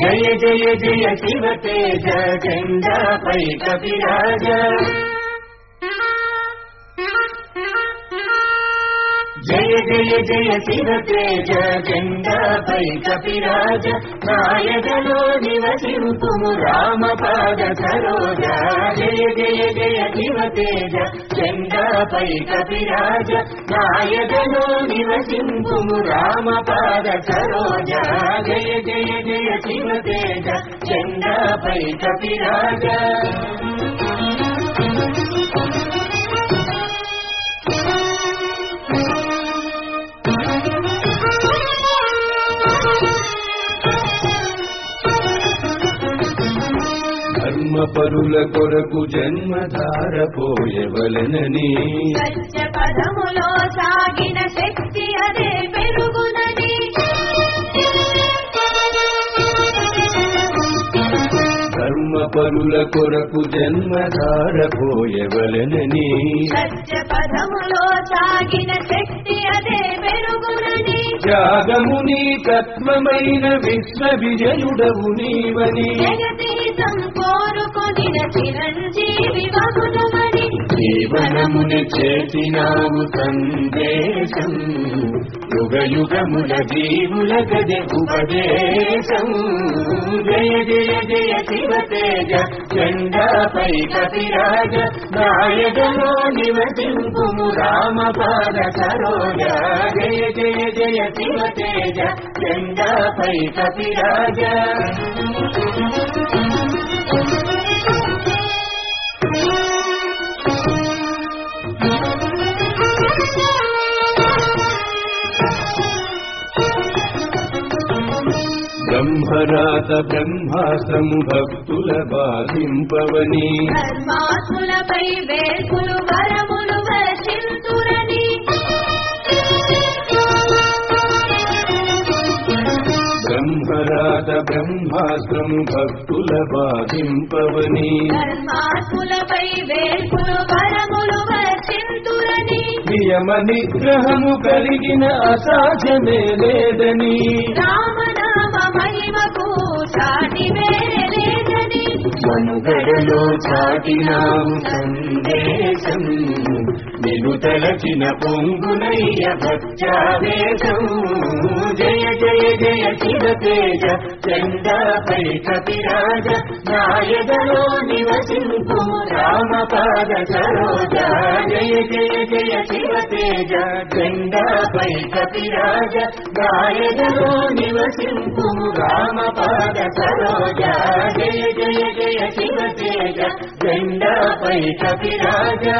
జయ జయ జయ శివ తేజ జెండాపై కపిరాజ జయ జయ జయ శివ తేజ జెండాపై కపిరాజ నాయకలో నివసింపుము రామపాద సరోజ. జయ జయ జయ శివ తేజ జెండాపై కపిరాజ నాయకలో నివసింపుము రామపాద సరోజ. జయ జయ జయ శివ తేజ జెండాపై కపిరాజ ధర్మపరుల కొరకు జన్మధార పోయవలనని. సత్య పదములో సాగిన శక్తి అదే పెరుగునని. ధర్మపరుల కొరకు జన్మధార పోయవలనని. సత్య పదములో సాగిన శక్తి అదే పెరుగునని. త్యాగముని తత్వమైన విశ్వ విజయుడవు నీవని. జీవితం కోరుకొనిన చిరంజీవి వగునమని జీవనముని చేసినావు సందేశం. యుగ యుగముల జీవుల గది ఉపదేశం. జయ జయ జయ శివ తేజ చండాపై కపిరాజ నాయకలో నివసింపుము రామపాద సరోజ. జయ జయ జయ శివ తేజ చండాపై కపిరాజ. బ్రహ్మరాత బ్రహ్మాస్త్రము భక్తుల బాధింపవని వరములు వర్షింతురని బ్రహ్మరాత బ్రహ్మాస్త్రము భక్తుల బాధింపవని వరములు వర్షింతురని నియమ నిగ్రహము కలిగిన అసాధ్యమే లేదని। రామనామ మనుగడలో చాటినావు సందేశం. నిలు తలచిన పొంగునయ్య భక్త్యావేశం. జయ జయ జయ శివ తేజ చండాపై కపిరాజ నాయదలో నివసింపు రామపాద సరోజ. జయ జయ జయ శివ తేజ చండాపై కపిరాజ నాయదలో నివసింపు రామ రామపాద సరోజ జయ జయ జయ శివ తేజ చండాపై కపిరాజా